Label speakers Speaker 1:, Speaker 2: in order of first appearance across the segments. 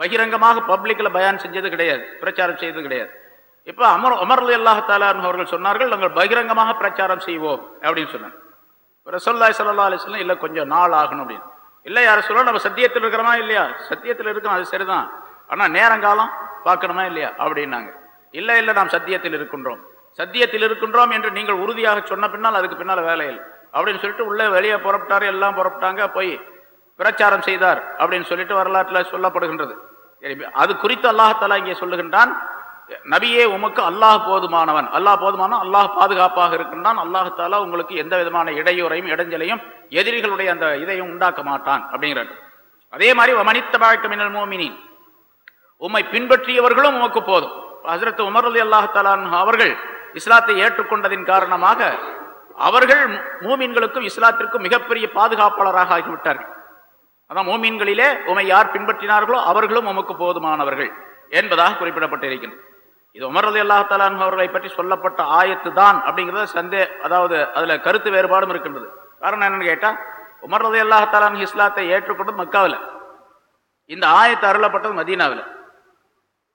Speaker 1: பகிரங்கமாக பப்ளிக்கில் பயான் செஞ்சது கிடையாது பிரச்சாரம் செய்தது கிடையாது. இப்போ அமர் அமர்லி அல்லாஹாலு அவர்கள் சொன்னார்கள் நாங்கள் பகிரங்கமாக பிரச்சாரம் செய்வோம் அப்படின்னு சொன்னாங்க. ரசோல்லா சல்லா அலிஸ்லாம் இல்லை கொஞ்சம் நாள் ஆகணும் அப்படின்னு. இல்லை யார சொல்ல நம்ம சத்தியத்தில் இருக்கிறோமா இல்லையா? சத்தியத்தில் இருக்கிறோம் அது சரிதான். ஆனால் நேரங்காலம் பார்க்கணுமா இல்லையா? அப்படின்னாங்க. இல்லை இல்லை நாம் சத்தியத்தில் இருக்கின்றோம். சத்தியத்தில் இருக்கின்றோம் என்று நீங்கள் உறுதியாக சொன்ன பின்னால் அதுக்கு பின்னால் வேலையில் அப்படின்னு சொல்லிட்டு உள்ளே வெளியே புறப்பட்டார் எல்லாம் புறப்பட்டாங்க போய் பிரச்சாரம் செய்தார் அப்படின்னு சொல்லிட்டு வரலாற்றில் சொல்லப்படுகின்றது. அது குறித்து அல்லாஹாலா இங்கே சொல்லுகின்றான் நபியே உமக்கு அல்லாஹ் போதுமானவன். அல்லாஹ் போதுமானவன் அல்லாஹ் பாதுகாப்பாக இருக்கின்றான். அல்லாஹாலா உங்களுக்கு எந்த விதமான இடையூறையும் இடைஞ்சலையும் எதிரிகளுடைய அந்த இதையும் உண்டாக்க மாட்டான் அப்படிங்கிறார். அதே மாதிரி மனித மின்னல் மோமினின். உம்மை பின்பற்றியவர்களும் உமக்கு போதும். ஹசரத் உமர் அலி அல்லாஹாலான் அவர்கள் இஸ்லாத்தை ஏற்றுக்கொண்டதின் காரணமாக அவர்கள் மூமின்களுக்கும் இஸ்லாத்திற்கும் மிகப்பெரிய பாதுகாப்பாளராக ஆகிவிட்டார்கள். அதான் மோமீன்களிலே உமை யார் பின்பற்றினார்களோ அவர்களும் உமக்கு போதுமானவர்கள் என்பதாக குறிப்பிடப்பட்டிருக்கின்றது. இது உமர் அலி அல்லா தலான் அவர்களை பற்றி சொல்லப்பட்ட ஆயத்து தான் அப்படிங்கிறத சந்தே அதாவது அதில் கருத்து வேறுபாடும் இருக்கின்றது. காரணம் என்னன்னு கேட்டால் உமர் அலி அல்லா தலான் இஸ்லாத்தை ஏற்றுக்கொண்டது மக்காவில். இந்த ஆயத்து அருளப்பட்டது மதீனாவில்.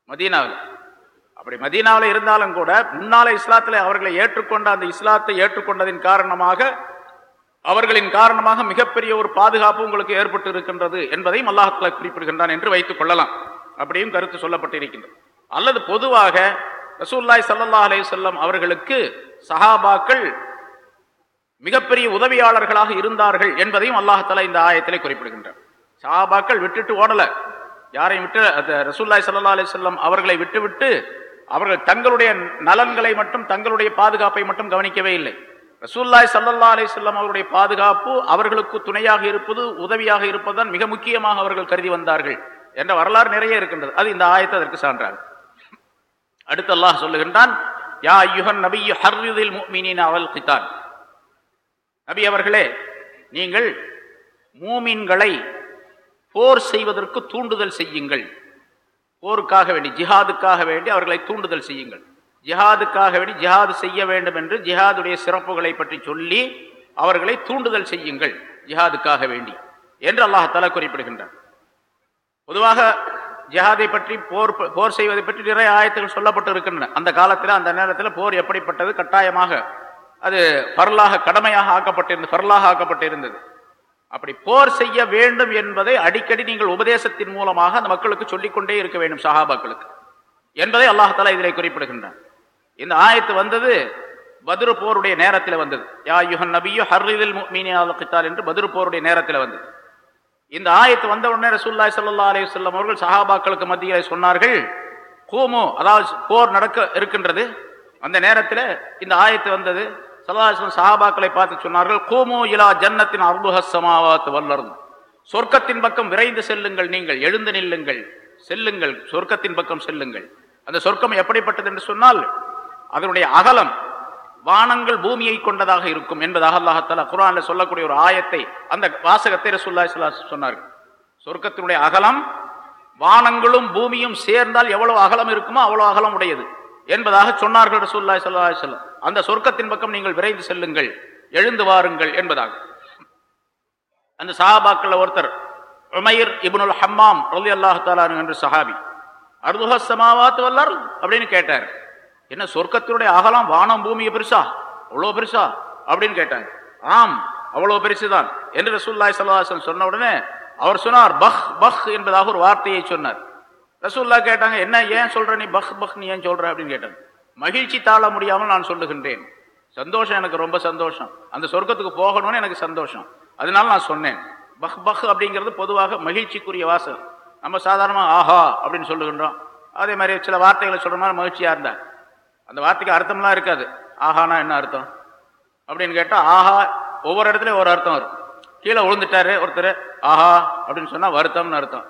Speaker 1: மதீனாவில். அப்படி மதீனாவில் இருந்தாலும் கூட முன்னால இஸ்லாத்தில் அவர்களை ஏற்றுக்கொண்ட அந்த இஸ்லாத்தை ஏற்றுக்கொண்டதின் காரணமாக அவர்களின் காரணமாக மிகப்பெரிய ஒரு பாதுகாப்பு உங்களுக்கு ஏற்பட்டு இருக்கின்றது என்பதையும் அல்லாஹால குறிப்பிடுகின்றான் என்று வைத்துக் கொள்ளலாம். அப்படியும் கருத்து சொல்லப்பட்டிருக்கின்றது. அல்லது பொதுவாக ரசூல்லாய் சல்லா அலே சொல்லம் அவர்களுக்கு சஹாபாக்கள் மிகப்பெரிய உதவியாளர்களாக இருந்தார்கள் என்பதையும் அல்லாஹால இந்த ஆயத்திலே குறிப்பிடுகின்றார் சஹாபாக்கள் விட்டுட்டு ஓடல. யாரையும் விட்டு ரசூல்லாய் சல்லா அலி சொல்லம் அவர்களை விட்டுவிட்டு அவர்கள் தங்களுடைய நலன்களை மட்டும் தங்களுடைய பாதுகாப்பை மட்டும் கவனிக்கவே இல்லை. ரசூல்லாய் சல்லா அலி சொல்லம் அவருடைய பாதுகாப்பு அவர்களுக்கு துணையாக இருப்பது உதவியாக இருப்பதுதான் மிக முக்கியமாக அவர்கள் கருதி வந்தார்கள் என்ற வரலாறு நிறைய இருக்கின்றது. அது இந்த ஆயத்தை அதற்கு சான்றாங்க அடுத்து அல்லாஹ் சொல்லுகின்றான் யா யுகன் நபி ஹர்ரிதில் மீனின் அவல் கித்தான் நபி அவர்களே நீங்கள் மூமின்களை போர் செய்வதற்கு தூண்டுதல் செய்யுங்கள். போருக்காக வேண்டி ஜிஹாதுக்காக வேண்டி அவர்களை தூண்டுதல் செய்யுங்கள். ஜிஹாதுக்காக வேண்டி ஜிஹாது செய்ய வேண்டும் என்று ஜிஹாதுடைய சிறப்புகளை பற்றி சொல்லி அவர்களை தூண்டுதல் செய்யுங்கள் ஜிஹாதுக்காக வேண்டி என்று அல்லாஹால குறிப்பிடுகின்றார் பொதுவாக ஜிஹாதை பற்றி போர் போர் செய்வதை பற்றி நிறைய ஆயத்துகள் சொல்லப்பட்டு இருக்கின்றன. அந்த காலத்தில் அந்த நேரத்தில் போர் எப்படிப்பட்டது? கட்டாயமாக அது பரலாக கடமையாக ஆக்கப்பட்டிருந்தது பரலாக ஆக்கப்பட்டிருந்தது. அப்படி போர் செய்ய வேண்டும் என்பதை அடிக்கடி நீங்கள் உபதேசத்தின் மூலமாக அந்த மக்களுக்கு சொல்லிக்கொண்டே இருக்க வேண்டும் சஹாபாக்களுக்கு. என்பதை அல்லாஹாலா இதில் குறிப்பிடுகின்றான். இந்த ஆயத்து வந்தது பதுரு போருடைய நேரத்தில் வந்தது. யா யுஹன் நபியு ஹர்ரிதில் மீனியால் என்று பதுரு போருடைய நேரத்தில் வந்தது. இந்த ஆயத்து வந்த உடனே ரசூல்லாய் சல்லா அலி சொல்லம் அவர்கள் சஹாபாக்களுக்கு மத்தியில் சொன்னார்கள் கூமு அதாவது போர் நடக்க இருக்கின்றது. அந்த நேரத்தில் இந்த ஆயத்து வந்தது. சல்லாஹம் சஹாபாக்களை பார்த்து சொன்னார்கள் கூமு இலா ஜன்னத்தின் அர்புஹமாவாத்து வல்லரும் சொர்க்கத்தின் பக்கம் விரைந்து செல்லுங்கள் நீங்கள் எழுந்து நில்லுங்கள் செல்லுங்கள் சொர்க்கத்தின் பக்கம் செல்லுங்கள். அந்த சொர்க்கம் எப்படிப்பட்டது என்று சொன்னால் அதனுடைய அகலம் வானங்கள் பூமியை கொண்டதாக இருக்கும் என்பதாக அல்லாஹால குரான்ல சொல்லக்கூடிய ஒரு ஆயத்தை அந்த வாசகத்தை ரசுல்லா சொன்னார்கள். சொர்க்கத்தினுடைய அகலம் வானங்களும் பூமியும் சேர்ந்தால் எவ்வளவு அகலம் இருக்குமோ அவ்வளவு அகலம் உடையது என்பதாக சொன்னார்கள் ரசூல்லா சொல்லா சொல்லம் அந்த சொர்க்கத்தின் பக்கம் நீங்கள் விரைந்து செல்லுங்கள் எழுந்து வாருங்கள் என்பதாக. அந்த சஹாபாக்கள் ஒருத்தர் உமையர் இபுனுல் ஹம்மாம் ரலி அல்லாஹாலு என்று சஹாபி அர்துஹ சமாவாத்து வல்லார் அப்படின்னு கேட்டார். என்ன சொர்க்கத்தினுடைய அகலம் வானம் பூமியை பெருசா? அவ்வளோ பெருசா? அப்படின்னு கேட்டாங்க. ஆம் அவ்வளோ பெருசுதான். என்று ரசூல்லாய் சல்லாஹன் சொன்ன உடனே அவர் சொன்னார் பஹ் பஹ் என்பதாக ஒரு வார்த்தையை சொன்னார். ரசூல்லா கேட்டாங்க என்ன ஏன் சொல்ற நீ பஹ் பஹ் நீ ஏன் சொல்ற? அப்படின்னு கேட்டாங்க. மகிழ்ச்சி தாழ முடியாமல் நான் சொல்லுகின்றேன். சந்தோஷம் எனக்கு ரொம்ப சந்தோஷம். அந்த சொர்க்கத்துக்கு போகணும்னு எனக்கு சந்தோஷம். அதனால நான் சொன்னேன். பஹ் பஹ் அப்படிங்கிறது பொதுவாக மகிழ்ச்சிக்குரிய வாசல் நம்ம சாதாரணமாக ஆஹா அப்படின்னு சொல்லுகின்றோம். அதே மாதிரி சில வார்த்தைகளை சொல்கிற மாதிரி மகிழ்ச்சியாக இருந்தா அந்த வார்த்தைக்கு அர்த்தம்லாம் இருக்காது. ஆஹானா என்ன அர்த்தம்? அப்படின்னு கேட்டால் ஆஹா ஒவ்வொரு இடத்துலையும் ஒரு அர்த்தம் வரும். கீழே விழுந்துட்டாரு ஒருத்தர் ஆஹா அப்படின்னு சொன்னால் வருத்தம்னு அர்த்தம்.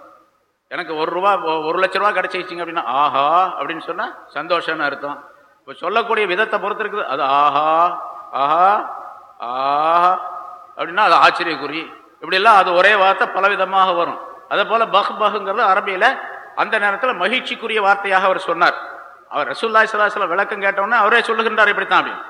Speaker 1: எனக்கு ஒரு ரூபா ஒரு லட்ச ரூபா கிடச்சிச்சிங்க அப்படின்னா ஆஹா அப்படின்னு சொன்னால் சந்தோஷம்னு அர்த்தம். இப்போ சொல்லக்கூடிய விதத்தை பொறுத்து இருக்குது. அது ஆஹா ஆஹா ஆஹா அப்படின்னா அது ஆச்சரியக்குறி. இப்படிலாம் அது ஒரே வார்த்தை பலவிதமாக வரும். அதே போல் பஹ் பஹுங்கிறது அரபியில் அந்த நேரத்தில் மகிழ்ச்சிக்குரிய வார்த்தையாக அவர் சொன்னார். அவர் ரசூல்லாய் சலாஹ் விளக்கம் கேட்டவுடனே அவரே சொல்லுகின்றார் இப்படித்தான் அப்படின்னு.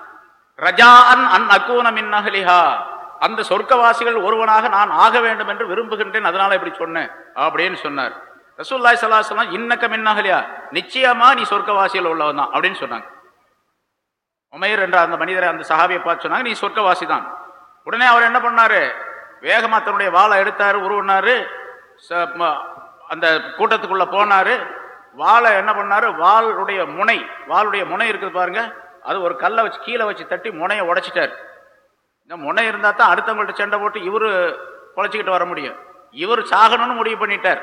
Speaker 1: ரஜா அன் அன் அக்கூன மின் அகலிஹா அந்த சொர்க்கவாசிகள் ஒருவனாக நான் ஆக வேண்டும் என்று விரும்புகின்றேன் அதனால இப்படி சொன்னேன் அப்படின்னு சொன்னார். ரசூல்லாய் சலாஹலாம் இன்னக்க மின்னகலியா நிச்சயமா நீ சொர்க்கவாசியில் உள்ளவன் தான் அப்படின்னு சொன்னாங்க. உமையர் என்ற அந்த மனிதரை அந்த சஹாபியை பார்த்து சொன்னாங்க நீ சொர்க்கவாசி தான். உடனே அவர் என்ன பண்ணாரு? வேகமா தன்னுடைய வாளை எடுத்தாரு உருவினாரு ச- அந்த கூட்டத்துக்குள்ள போனாரு. வாளை என்ன பண்ணாரு? வாளுடைய முனை வாளுடைய முனை இருக்குது பாருங்க. அது ஒரு கல்லை வச்சு கீழே வச்சு தட்டி முனையை உடைச்சிட்டாரு. இந்த முனை இருந்தால் தான் அடுத்தவங்கள்ட்ட சண்டை போட்டு இவரு பொழைச்சிக்கிட்டு வர முடியும். இவர் சாகணும்னு முடிவு பண்ணிட்டார்.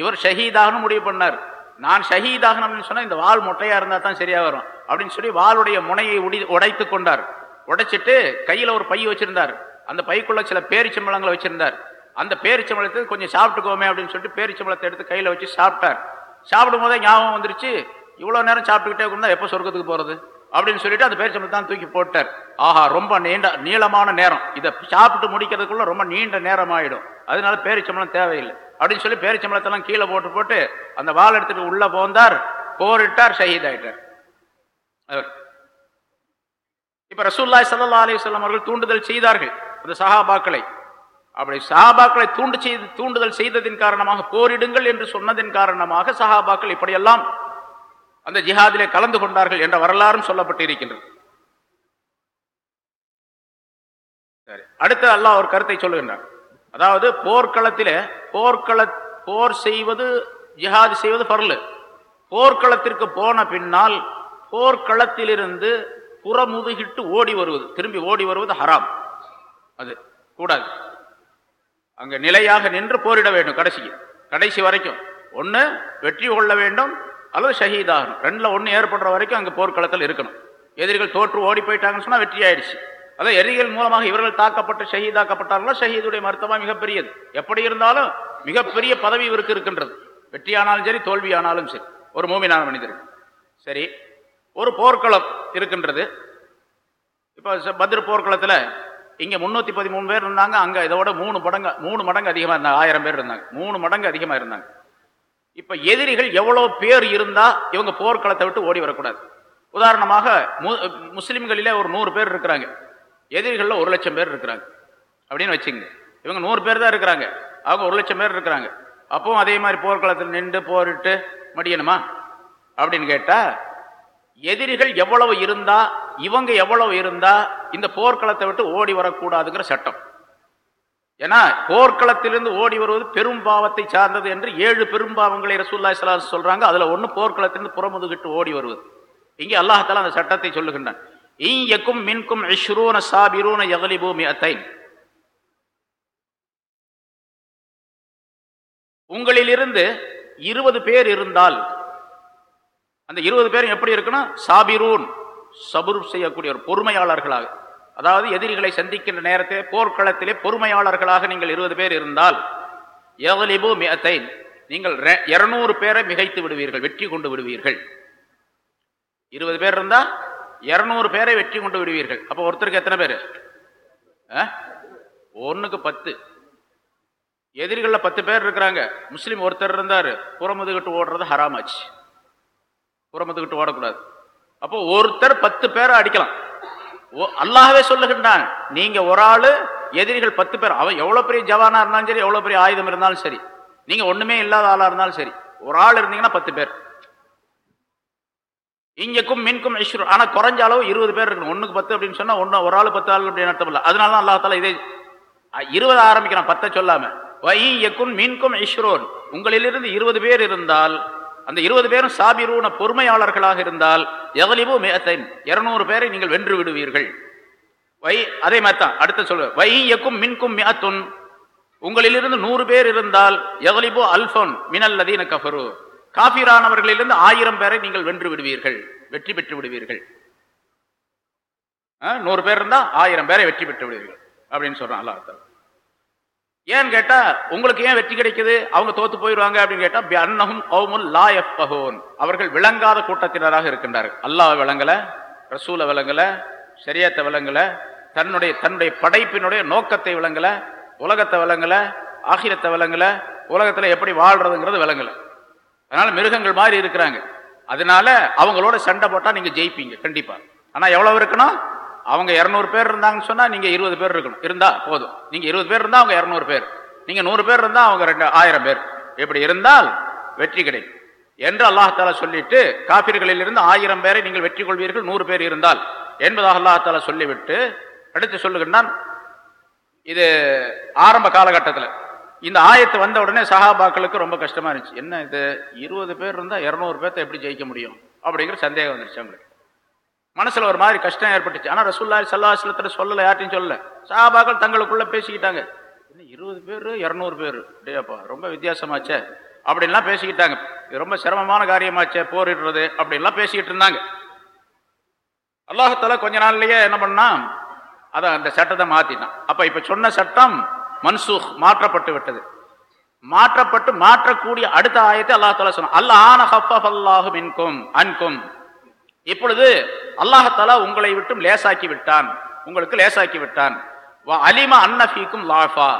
Speaker 1: இவர் ஷஹீதாகனு முடிவு பண்ணார். நான் ஷஹீதாகனம் அப்படின்னு சொன்னால் இந்த வால் முட்டையாக இருந்தால் தான் சரியாக வரும். அப்படின்னு சொல்லி வாளுடைய முனையை உடி உடைத்து கொண்டார். உடைச்சிட்டு கையில் ஒரு பை வச்சுருந்தார். அந்த பைக்குள்ளே சில பேரிச்சம்பழங்களை வச்சுருந்தார். அந்த பேரிச்சம்பழத்தை கொஞ்சம் சாப்பிட்டுக்கோமே அப்படின்னு சொல்லிட்டு பேரிச்சம்பளத்தை எடுத்து கையில் வச்சு சாப்பிட்டார். சாப்பிடும் போதே ஞாபகம் வந்துருச்சு. இவ்வளோ நேரம் சாப்பிட்டுக்கிட்டே இருந்தால் எப்போ சொர்க்கத்துக்கு போகிறது அப்படின்னு சொல்லிட்டு அந்த பேரிச்சம்பழத்தை தான் தூக்கி போட்டார். ஆஹா ரொம்ப நீண்ட நீளமான நேரம். இதை சாப்பிட்டு முடிக்கிறதுக்குள்ள ரொம்ப நீண்ட நேரம் ஆயிடும் அதனால பேரிச்சம்பளம் தேவையில்லை. அப்படின்னு சொல்லி பேரிச்சம்பளத்தெல்லாம் கீழே போட்டு போட்டு அந்த வால் எடுத்துட்டு உள்ளே போந்தார். போரிட்டார் ஷஹீத் ஆயிட்டார். அவர். இப்ப ரசூல்லாய் சல்லா அலிஸ்லாம் அவர்கள் தூண்டுதல் செய்தார்கள். அந்த சஹாபாக்களை. அப்படி சஹாபாக்களை தூண்டு செய்து தூண்டுதல் செய்ததின் காரணமாக போரிடுங்கள் என்று சொன்னதின் காரணமாக சஹாபாக்கள் இப்படியெல்லாம் அந்த ஜிஹாதிலே கலந்து கொண்டார்கள் என்ற வரலாறும் சொல்லப்பட்டிருக்கின்றது. சரி அடுத்து அல்லாஹ் ஒரு கருத்தை சொல்லுகின்றார் அதாவது போர்க்களத்திலே போர்க்கள போர் செய்வது ஜிஹாது செய்வது பரலு. போர்க்களத்திற்கு போன பின்னால் போர்க்களத்திலிருந்து புறமுதுகிட்டு ஓடி வருவது திரும்பி ஓடி வருவது ஹராம். அது கூடாது. அங்கே நிலையாக நின்று போரிட வேண்டும் கடைசிக்கு கடைசி வரைக்கும். ஒன்று வெற்றி கொள்ள வேண்டும். அல்லது ஷஹீதாகணும். ரெண்டில் ஒன்று ஏற்படுற வரைக்கும் அங்கே போர்க்களத்தில் இருக்கணும். எதிரிகள் தோற்று ஓடி போயிட்டாங்கன்னு சொன்னால் வெற்றி ஆயிடுச்சு. அதான் எதிரிகள் மூலமாக இவர்கள் தாக்கப்பட்டு ஷஹீதாக்கப்பட்டார்களோ? ஷஹீதுடைய மருத்துவம் மிகப்பெரியது. எப்படி இருந்தாலும் மிகப்பெரிய பதவி இவருக்கு இருக்கின்றது. வெற்றியானாலும் சரி தோல்வியானாலும் சரி. ஒரு மூமினான மனிதர்கள் சரி. ஒரு போர்க்களம் இருக்கின்றது. இப்போ பத்ர போர்க்களத்தில் இங்கே முந்நூற்றி பதிமூணு பேர் இருந்தாங்க அங்கே இதோட மூணு மடங்கு மூணு மடங்கு அதிகமாக இருந்தாங்க ஆயிரம் பேர் இருந்தாங்க. மூணு மடங்கு அதிகமாக இருந்தாங்க. இப்போ எதிரிகள் எவ்வளோ பேர் இருந்தால் இவங்க போர்க்களத்தை விட்டு ஓடி வரக்கூடாது. உதாரணமாக மு- முஸ்லிம்களிலே ஒரு நூறு பேர் இருக்கிறாங்க. எதிரிகளில் ஒரு லட்சம் பேர் இருக்கிறாங்க. அப்படின்னு வச்சுங்க. இவங்க நூறு பேர் தான் இருக்கிறாங்க. அவங்க ஒரு லட்சம் பேர் இருக்கிறாங்க. அப்பவும் அதே மாதிரி போர்க்களத்தில் நின்று போரிட்டு மடியணுமா? அப்படின்னு கேட்டால் எதிரிகள் எவ்வளவு இருந்தா இவங்க எவ்வளவு இருந்தா இந்த போர்க்களத்தை விட்டு ஓடி வரக்கூடாதுங்கிற சட்டம். ஏன்னா போர்க்களத்திலிருந்து ஓடி வருவது பெரும் பாவத்தை சார்ந்தது என்று ஏழு பெரும் பாவங்களை ரசூல்லாய் ஸல்லல்லாஹு சொல்றாங்க. அதுல ஒண்ணு போர்க்களத்திலிருந்து புறமுதுகிட்டு ஓடி வருவது. இங்கே அல்லாஹால அந்த சட்டத்தை சொல்லுகின்றான். ஈயக்கும் மின்கும் இஷ்ரூன சாபிரூன யகலிபூ மிஅத்தைன். உங்களிலிருந்து இருபது பேர் இருந்தால் அந்த இருபது பேரும் எப்படி இருக்கணும்? சாபிரூன் சபுர் செய்யக்கூடிய ஒரு பொறுமையாளர்களாக. அதாவது எதிரிகளை சந்திக்கின்ற நேரத்தில் போர்க்களத்திலே பொறுமையாளர்களாக நீங்கள் இருபது பேர் இருந்தால் எவலிபு மியத்தைன் நீங்கள் இருநூறு பேரை மிகைத்து விடுவீர்கள் வெற்றி கொண்டு விடுவீர்கள். இருபது பேர் இருந்தால் இருநூறு பேரை வெற்றி கொண்டு விடுவீர்கள். அப்போ ஒருத்தருக்கு எத்தனை பேர்? ஒன்றுக்கு பத்து. எதிரிகளில் பத்து பேர் இருக்கிறாங்க. முஸ்லீம் ஒருத்தர் இருந்தார் புறமுதுகிட்டு ஓடுறது ஹராமாச்சு. புறமுதுகிட்டு ஓடக்கூடாது. அப்போ ஒருத்தர் பத்து பேரை அடிக்கலாம். அல்லாகவே சொல்லுகின்றான் நீங்க ஒரு ஆளு எதிரிகள் பத்து பேர். அவன் எவ்வளவு பெரிய ஜவானா இருந்தாலும் சரி எவ்வளவு பெரிய ஆயுதம் இருந்தாலும் சரி. நீங்க ஒண்ணுமே இல்லாத ஆளா இருந்தாலும் சரி ஒரு ஆள் இருந்தீங்கன்னா பத்து பேர். இங்கக்கும் மின்கும் ஐஸ்வர் ஆனா குறைஞ்ச அளவு இருபது பேர் இருக்கணும். ஒண்ணுக்கு பத்து அப்படின்னு சொன்னா ஒன்னு ஒரு ஆள் பத்து ஆள் அப்படின்னு அர்த்தம் இல்லை. அதனால தான் அல்லாஹால இதே இருபது ஆரம்பிக்கிறான் பத்தை சொல்லாம. வை எக்கும் மின்கும் ஐஸ்வரோன் உங்களிலிருந்து இருபது பேர் இருந்தால் அந்த இருபது பேரும் சாபிரூன பொறுமையாளர்களாக இருந்தால் எவலிபு மேத்தைன். இருநூறு பேரை நீங்கள் வென்று விடுவீர்கள். வை அதே மாதிரி தான் அடுத்து சொல்லுவ வை எக்கும் மின்கும் மியத்துன் உங்களிலிருந்து நூறு பேர் இருந்தால் எவலிபு அல்போன் மினல்லதீன கஃபரு. காபிரானவர்களிலிருந்து ஆயிரம் பேரை நீங்கள் வென்று விடுவீர்கள். வெற்றி பெற்று விடுவீர்கள். ஆ, நூறு பேர் இருந்தால் ஆயிரம் பேரை வெற்றி பெற்று விடுவீர்கள். அப்படின்னு சொல்றான் அல்லாஹ் ஏன்னு கேட்டா உங்களுக்கு ஏன் வெற்றி கிடைக்குது? அவங்க தோத்து போயிடுவாங்க அப்படின்னு கேட்டா பி அன்னஹும் கௌமுல் லா யஃபஹூன். அவர்கள் விளங்காத கூட்டத்தினராக இருக்கின்றார்கள். அல்லாஹ் விளங்கல ரசூல விளங்கல சரியத்தை விளங்கல தன்னுடைய தன்னுடைய படைப்பினுடைய நோக்கத்தை விளங்கல உலகத்தை விளங்கல ஆகிரத்தை விளங்கல உலகத்துல எப்படி வாழ்றதுங்கிறது விளங்கல. அதனால மிருகங்கள் மாதிரி இருக்கிறாங்க. அதனால அவங்களோட சண்டை போட்டா நீங்க ஜெயிப்பீங்க கண்டிப்பா. ஆனா எவ்வளவு இருக்கணும்? அவங்க இரநூறு பேர் இருந்தாங்கன்னு சொன்னால் நீங்கள் இருபது பேர் இருக்கணும். இருந்தால் போதும். நீங்கள் இருபது பேர் இருந்தால் அவங்க இரநூறு பேர். நீங்கள் நூறு பேர் இருந்தால் அவங்க ரெண்டு ஆயிரம் பேர். இப்படி இருந்தால் வெற்றி கிடைக்கும். என்று அல்லாஹாலா சொல்லிட்டு காபிர்களில் இருந்து ஆயிரம் பேரை நீங்கள் வெற்றி கொள்வீர்கள் நூறு பேர் இருந்தால். என்பதாக அல்லாஹாலா சொல்லிவிட்டு அடுத்து சொல்லுகின்றான் இது ஆரம்ப காலகட்டத்தில். இந்த ஆயத்து வந்த உடனே சஹாபாக்களுக்கு ரொம்ப கஷ்டமா இருந்துச்சு. என்ன இது இருபது பேர் இருந்தால் இரநூறு பேர்த்த எப்படி ஜெயிக்க முடியும்? அப்படிங்கிற சந்தேகம் வந்துருச்சு அவங்களுக்கு. மனசுல ஒரு மாதிரி கஷ்டம் ஏற்பட்டுச்சு. ஆனால் ரசூல்லா சல்லாஹலத்துல சொல்லலை யார்ட்டையும் சொல்லலை. சாபாக்கள் தங்களுக்குள்ளே பேசிக்கிட்டாங்க. இன்னும் இருபது பேர் இரநூறு பேர்? டேப்பா ரொம்ப வித்தியாசமாச்சே. அப்படின்லாம் பேசிக்கிட்டாங்க. இது ரொம்ப சிரமமான காரியமாச்சே போரிடுறது அப்படின்லாம் பேசிக்கிட்டு இருந்தாங்க. அல்லாஹால கொஞ்ச நாள்லயே என்ன பண்ணான் அதான் அந்த சட்டத்தை மாற்றினான் அப்போ இப்போ சொன்ன சட்டம் மன்சூஹ் மாற்றப்பட்டு விட்டது. மாற்றப்பட்டு மாற்றக்கூடிய அடுத்த ஆயத்தை அல்லாஹால சொன்ன அல்லாஹ் அல்லாஹு மின்கும் அன்கும். இப்பொழுது அல்லாஹாலா உங்களை விட்டும் லேசாக்கி விட்டான். உங்களுக்கு லேசாக்கி விட்டான். அலிம அன்னஃபீக்கும் லாஃபா.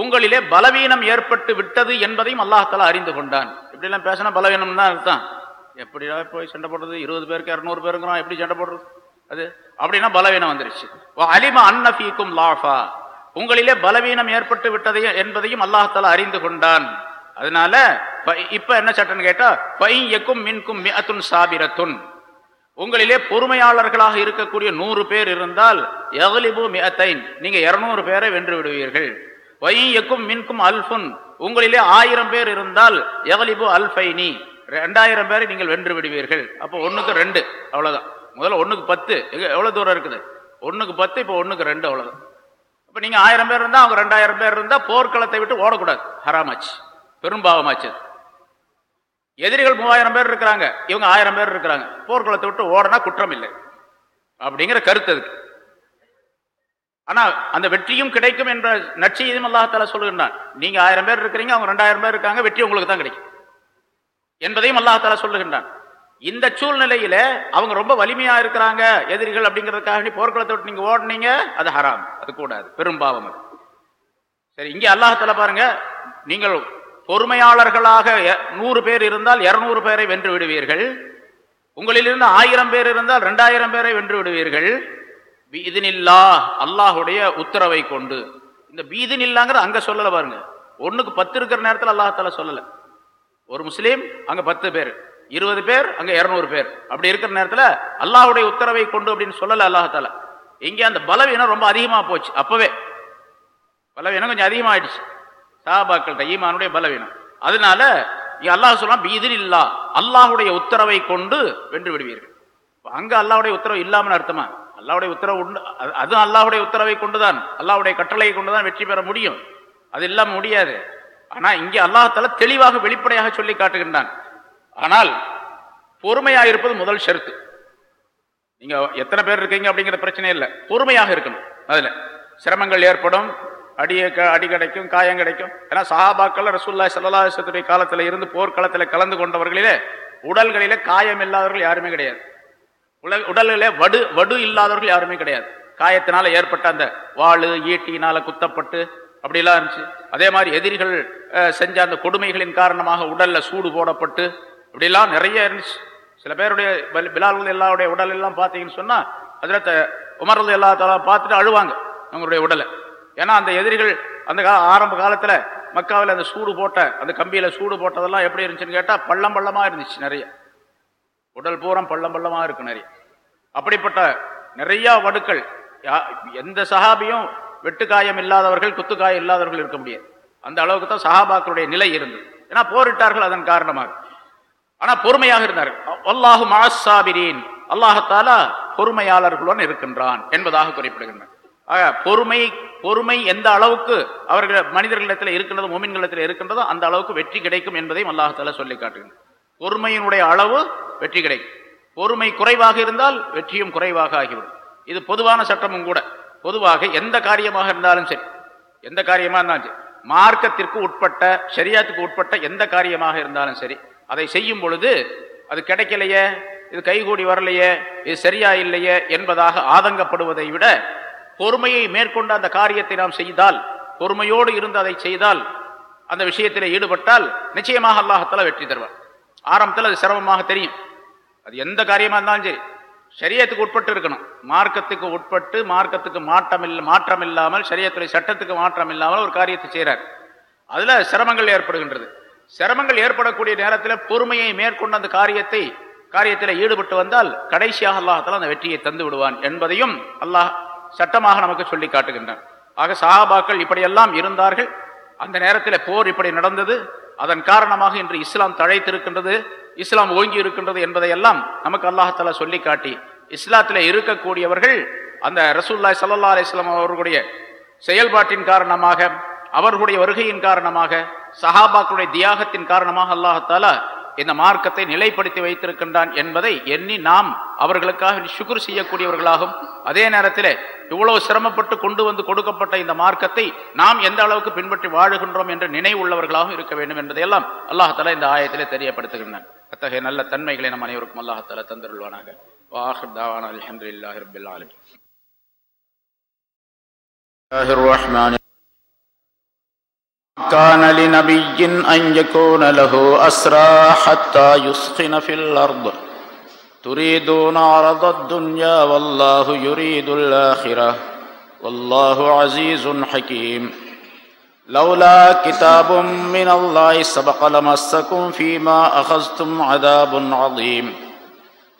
Speaker 1: உங்களிலே பலவீனம் ஏற்பட்டு விட்டது என்பதையும் அல்லாஹாலா அறிந்து கொண்டான். இப்படிலாம் பேசினா பலவீனம் தான் அர்த்தம். எப்படிடா போய் சண்டை போடுறது? இருபது பேருக்கு இரநூறு பேருங்கிறோம் எப்படி சண்டை போடுறது? அது அப்படின்னா பலவீனம் வந்துருச்சு. அலிம அன்னஃபீக்கும் லாஃபா. உங்களிலே பலவீனம் ஏற்பட்டு விட்டதை என்பதையும் அல்லாஹாலா அறிந்து கொண்டான். அதனால இப்ப என்ன சட்டம் கேட்டா பை எக்கும் மின்கும் மியத்துன் சாபிரத்துன். உங்களிலே பொறுமையாளர்களாக இருக்கக்கூடிய நூறு பேர் இருந்தால் எகலிபு மியத்தைன் நீங்க இருநூறு பேரை வென்று விடுவீர்கள். வையக்கும் மின்கும் அல்ஃபுன் உங்களிலே ஆயிரம் பேர் இருந்தால் எகலிபு அல்ஃபைனி ரெண்டாயிரம் பேரை நீங்கள் வென்று விடுவீர்கள். அப்போ ஒன்றுக்கு ரெண்டு அவ்வளோதான் முதல்ல ஒன்றுக்கு பத்து எவ்வளோ தூரம் இருக்குது? ஒன்றுக்கு பத்து இப்போ ஒன்றுக்கு ரெண்டு அவ்வளோதான் இப்போ நீங்கள் ஆயிரம் பேர் இருந்தால் அவங்க ரெண்டாயிரம் பேர் இருந்தால் போர்க்களத்தை விட்டு ஓடக்கூடாது. ஹராமாச்சு. பெரும்பாவமாச்சு. எதிரிகள் மூவாயிரம் பேர் இருக்கிறாங்க. இவங்க ஆயிரம் பேர் இருக்கிறாங்க. போர்க்குளத்தை விட்டு ஓடனா குற்றம் இல்லை. அப்படிங்கிற கருத்து அதுக்கு. ஆனா அந்த வெற்றியும் கிடைக்கும் என்ற நட்செய்தியும் அல்லாஹால சொல்லுகின்றான். நீங்க ஆயிரம் பேர் இருக்கிறீங்க அவங்க ரெண்டாயிரம் பேர் இருக்காங்க வெற்றி உங்களுக்கு தான் கிடைக்கும். என்பதையும் அல்லாஹால சொல்லுகின்றான். இந்த சூழ்நிலையில அவங்க ரொம்ப வலிமையா இருக்கிறாங்க எதிரிகள் அப்படிங்கிறதுக்காக போர்க்குளத்தை விட்டு நீங்க ஓடுனீங்க அது ஹராம். அது கூடாது. பெரும்பாவம் அது. சரி இங்கே அல்லாஹால பாருங்க நீங்கள் பொறுமையாளர்களாக நூறு பேர் இருந்தால் இருநூறு பேரை வென்று விடுவீர்கள். உங்களிலிருந்து ஆயிரம் பேர் இருந்தால் ரெண்டாயிரம் பேரை வென்று விடுவீர்கள். பீதினில்லா அல்லாஹுடைய உத்தரவை கொண்டு. இந்த பீதினில்லாங்கிற அங்கே சொல்லலை பாருங்க. ஒன்றுக்கு பத்து இருக்கிற நேரத்தில் அல்லாஹால சொல்லலை. ஒரு முஸ்லீம் அங்கே பத்து பேர். இருபது பேர் அங்கே இரநூறு பேர். அப்படி இருக்கிற நேரத்தில் அல்லாஹுடைய உத்தரவை கொண்டு அப்படின்னு சொல்லலை அல்லாஹால இங்கே அந்த பலவீனம் ரொம்ப அதிகமாக போச்சு. அப்போவே. பலவீனம் கொஞ்சம் அதிகமாகிடுச்சு சாபாக்கள்கிட்ட ஈமானுடைய பலவீனம். அதனால அல்லாஹ் சொல்லலாம் பீதில் இல்லா அல்லாஹுடைய உத்தரவை கொண்டு வென்று விடுவீர்கள். அங்க அல்லாவுடைய உத்தரவு இல்லாமல் அர்த்தமா? அல்லாவுடைய உத்தரவு உண்டு அது அல்லாஹுடைய உத்தரவை கொண்டுதான் அல்லாவுடைய கட்டளையை கொண்டுதான் வெற்றி பெற முடியும். அது இல்லாமல் முடியாது. ஆனா இங்கே அல்லாஹால தெளிவாக வெளிப்படையாக சொல்லி காட்டுகின்றான். ஆனால் பொறுமையா இருப்பது முதல் ஷருத்து. நீங்க எத்தனை பேர் இருக்கீங்க அப்படிங்கிற பிரச்சனை இல்லை. பொறுமையாக இருக்கணும். அதுல சிரமங்கள் ஏற்படும் அடிய அடி கிடைக்கும் காயம் கிடைக்கும். ஏன்னா சஹாபாக்கள் ரசூல்லா சல்லாஹத்துடைய காலத்தில் இருந்து போர்க்களத்தில் கலந்து கொண்டவர்களிலே உடல்களிலே காயம் இல்லாதவர்கள் யாருமே கிடையாது. உடலிலே வடு வடு இல்லாதவர்கள் யாருமே கிடையாது. காயத்தினால ஏற்பட்ட அந்த வாழு ஈட்டினால குத்தப்பட்டு அப்படிலாம் இருந்துச்சு. அதே மாதிரி எதிரிகள் செஞ்ச அந்த கொடுமைகளின் காரணமாக உடல்ல சூடு போடப்பட்டு இப்படிலாம் நிறைய இருந்துச்சு. சில பேருடைய பிலால்கள் எல்லாருடைய உடல் எல்லாம் பார்த்தீங்கன்னு சொன்னா அதில் உமரது எல்லாத்தாலும் பார்த்துட்டு அழுவாங்க அவங்களுடைய உடலை. ஏன்னா அந்த எதிரிகள் அந்த கால ஆரம்ப காலத்தில் மக்காவில் அந்த சூடு போட்ட அந்த கம்பியில் சூடு போட்டதெல்லாம் எப்படி இருந்துச்சுன்னு கேட்டால் பள்ளம் பள்ளமாக இருந்துச்சு நிறைய. உடல் பூரம் பள்ளம் பள்ளமாக இருக்கு நிறைய. அப்படிப்பட்ட நிறையா வடுக்கள் எந்த சஹாபியும் வெட்டுக்காயம் இல்லாதவர்கள் குத்துக்காயம் இல்லாதவர்கள் இருக்க முடியாது. அந்த அளவுக்கு தான் சஹாபாக்களுடைய நிலை இருந்தது. ஏன்னா போரிட்டார்கள் அதன் காரணமாக. ஆனால் பொறுமையாக இருந்தார்கள். அல்லாஹு மாசாபிரீன் அல்லாஹத்தாலா பொறுமையாளர்களுடன் இருக்கின்றான் என்பதாக குறிப்பிடுகின்றனர். பொறுமை பொறுமை எந்த அளவுக்கு அவர்கள் மனிதர்களிடத்தில் இருக்கின்றதோ மோமின்களிடத்தில் இருக்கின்றதோ அந்த அளவுக்கு வெற்றி கிடைக்கும் என்பதையும் அல்லாஹால சொல்லி காட்டுகிறேன். பொறுமையினுடைய அளவு வெற்றி கிடைக்கும். பொறுமை குறைவாக இருந்தால் வெற்றியும் குறைவாக ஆகிவிடும். இது பொதுவான சட்டமும் கூட. பொதுவாக எந்த காரியமாக இருந்தாலும் சரி எந்த காரியமாக இருந்தாலும் சரி மார்க்கத்திற்கு உட்பட்ட சரியாத்துக்கு உட்பட்ட எந்த காரியமாக இருந்தாலும் சரி அதை செய்யும் பொழுது அது கிடைக்கலையே இது கைகூடி வரலையே இது சரியா இல்லையே என்பதாக ஆதங்கப்படுவதை விட பொறுமையை மேற்கொண்டு அந்த காரியத்தை நாம் செய்தால் பொறுமையோடு இருந்து அதை செய்தால் அந்த விஷயத்தில் ஈடுபட்டால் நிச்சயமாக அல்லாஹத்தில் வெற்றி தருவார். ஆரம்பத்தில் அது சிரமமாக தெரியும். அது எந்த காரியமாக இருந்தாலும் சரி சரியத்துக்கு உட்பட்டு இருக்கணும். மார்க்கத்துக்கு உட்பட்டு மார்க்கத்துக்கு மாற்றம் இல்லை மாற்றம் இல்லாமல் சரியத்துறை சட்டத்துக்கு மாற்றம் இல்லாமல் ஒரு காரியத்தை செய்கிறார் அதில் சிரமங்கள் ஏற்படுகின்றது. சிரமங்கள் ஏற்படக்கூடிய நேரத்தில் பொறுமையை மேற்கொண்டு அந்த காரியத்தை காரியத்தில் ஈடுபட்டு வந்தால் கடைசியாக அல்லாஹத்தில் அந்த வெற்றியை தந்து விடுவான் என்பதையும் அல்லாஹ் சட்டமாக நமக்கு சொல்லி காட்டுகின்றன. ஆக சஹாபாக்கள் இப்படியெல்லாம் இருந்தார்கள். அந்த நேரத்தில் போர் இப்படி நடந்தது. அதன் காரணமாக இன்று இஸ்லாம் தழைத்திருக்கின்றது இஸ்லாம் ஓங்கி இருக்கின்றது என்பதையெல்லாம் நமக்கு அல்லாஹால சொல்லி காட்டி இஸ்லாத்தில் இருக்கக்கூடியவர்கள் அந்த ரசூல்லாய் சல்லா அலிஸ்லாம் அவர்களுடைய செயல்பாட்டின் காரணமாக அவர்களுடைய வருகையின் காரணமாக சஹாபாக்களுடைய தியாகத்தின் காரணமாக அல்லாஹால இந்த மார்க்கத்தை நிலைப்படுத்தி வைத்திருக்கின்றான் என்பதை எண்ணி நாம் அவர்களுக்காக சுகுர் செய்யக்கூடியவர்களாகும் அதே நேரத்தில் இவ்வளவு சிரமப்பட்டு கொண்டு வந்து கொடுக்கப்பட்ட இந்த மார்க்கத்தை நாம் எந்த அளவுக்கு பின்பற்றி வாழுகின்றோம் என்ற நினைவு உள்ளவர்களாகவும் இருக்க வேண்டும் என்பதையெல்லாம் அல்லாஹால இந்த ஆயத்திலே தெரியப்படுத்துகின்றன அத்தகைய நல்ல தன்மைகளை நம் அனைவருக்கும் அல்லாஹால தந்துருள்வானாக வாஹர் தாவான அலமதுல்லாஹி ரபில் ஆலமி الرحمن كان لنبي أن يكون له أسرى حتى يسخن في الأرض. تريدون عرض الدنيا والله يريد الآخرة. والله عزيز حكيم. لولا كتاب من الله سبق لمسكم فيما أخذتم عذاب عظيم.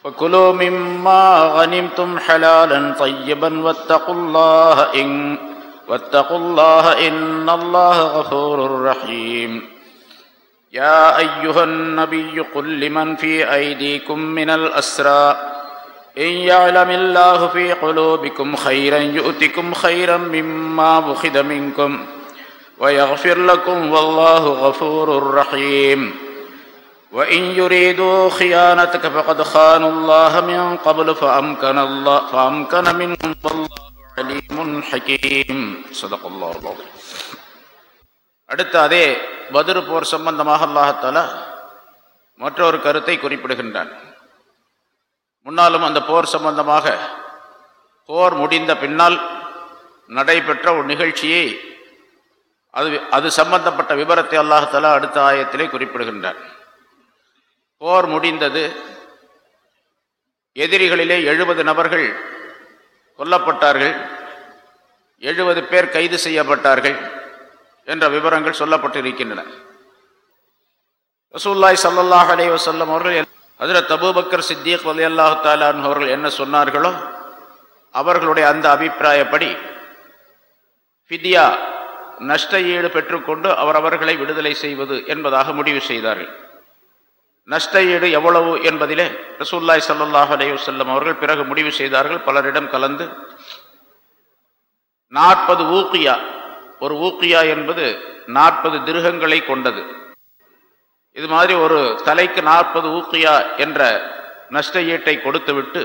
Speaker 1: فكلوا مما غنمتم حلالا طيبا واتقوا الله إن واتقوا الله إن الله غفور رحيم. يا أيها النبي قل لمن في أيديكم من الأسرى. إن يعلم الله في قلوبكم خيرا يؤتكم خيرا مما بخذ منكم ويغفر لكم والله غفور رحيم. وإن يريدوا خيانتك فقد خانوا الله من قبل فأمكن الله فأمكن منهم والله அடுத்த அதே பதிரு போர் சம்பந்தமாக அல்லாஹத்தாலா மற்றொரு கருத்தை குறிப்பிடுகின்றான். முன்னாலும் அந்த போர் சம்பந்தமாக போர் முடிந்த பின்னால் நடைபெற்ற ஒரு நிகழ்ச்சியை அது அது சம்பந்தப்பட்ட விவரத்தை அல்லாஹலா அடுத்த ஆயத்திலே குறிப்பிடுகின்றார் போர் முடிந்தது எதிரிகளிலே எழுபது நபர்கள் கொல்லப்பட்டார்கள் எழுபது பேர் கைது செய்யப்பட்டார்கள் என்ற விவரங்கள் சொல்லப்பட்டிருக்கின்றன. ரசூல்லாய் சல்லாஹ் அலே வசல்லம் அவர்கள் அதில் தபூபக்கர் சித்திக் அலி அல்லாஹு தாலான் அவர்கள் என்ன சொன்னார்களோ அவர்களுடைய அந்த அபிப்பிராயப்படி ஃபிதியா நஷ்ட ஈடு பெற்றுக்கொண்டு அவர் அவர்களை விடுதலை செய்வது என்பதாக முடிவு செய்தார்கள். நஷ்ட ஈடு எவ்வளவு என்பதிலே ரசூல்லாய் சல்லாஹ் அலே வல்லம் அவர்கள் பிறகு முடிவு செய்தார்கள். பலரிடம் கலந்து நாற்பது ஊக்கியா ஒரு ஊக்கியா என்பது நாற்பது திருகங்களை கொண்டது. இது மாதிரி ஒரு தலைக்கு நாற்பது ஊக்கியா என்ற நஷ்ட ஈட்டை கொடுத்துவிட்டு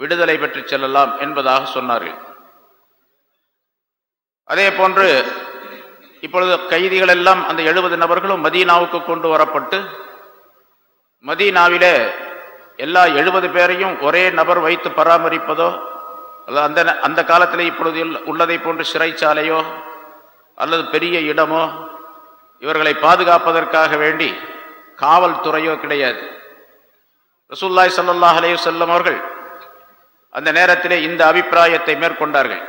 Speaker 1: விடுதலை பெற்று செல்லலாம் என்பதாக சொன்னார்கள். அதே போன்று இப்பொழுது கைதிகள் எல்லாம் அந்த எழுபது நபர்களும் மதீனாவுக்கு கொண்டு வரப்பட்டு மதீனாவிலே எல்லா எழுபது பேரையும் ஒரே நபர் வைத்து பராமரிப்பதோ அந்த அந்த காலத்தில் இப்பொழுது உள்ளதை போன்று சிறைச்சாலையோ அல்லது பெரிய இடமோ இவர்களை பாதுகாப்பதற்காக வேண்டி காவல்துறையோ கிடையாது. ரசூல்லாய் சல்லாஹ் அலே செல்லம் அவர்கள் அந்த நேரத்திலே இந்த அபிப்பிராயத்தை மேற்கொண்டார்கள்.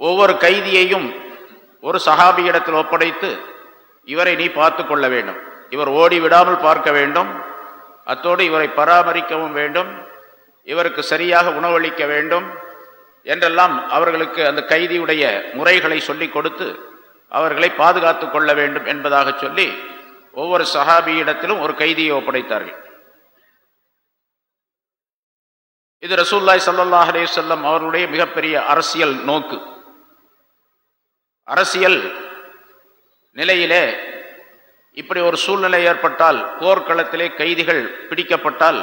Speaker 1: ஒவ்வொரு கைதியையும் ஒரு சஹாபியிடத்தில் ஒப்படைத்து இவரை நீ பார்த்து கொள்ள வேண்டும். இவர் ஓடி விடாமல் பார்க்க வேண்டும். அத்தோடு இவரை பராமரிக்கவும் வேண்டும். இவருக்கு சரியாக உணவளிக்க வேண்டும். என்றெல்லாம் அவர்களுக்கு அந்த கைதியுடைய முறைகளை சொல்லிக் கொடுத்து அவர்களை பாதுகாத்து கொள்ள வேண்டும் என்பதாக சொல்லி ஒவ்வொரு சஹாபியிடத்திலும் ஒரு கைதியை ஒப்படைத்தார்கள். இது ரசூல்லாய் சல்லாஹ் அலே சொல்லம் அவருடைய மிகப்பெரிய அரசியல் நோக்கு. அரசியல் நிலையிலே இப்படி ஒரு சூழ்நிலை ஏற்பட்டால் போர்க்களத்திலே கைதிகள் பிடிக்கப்பட்டால்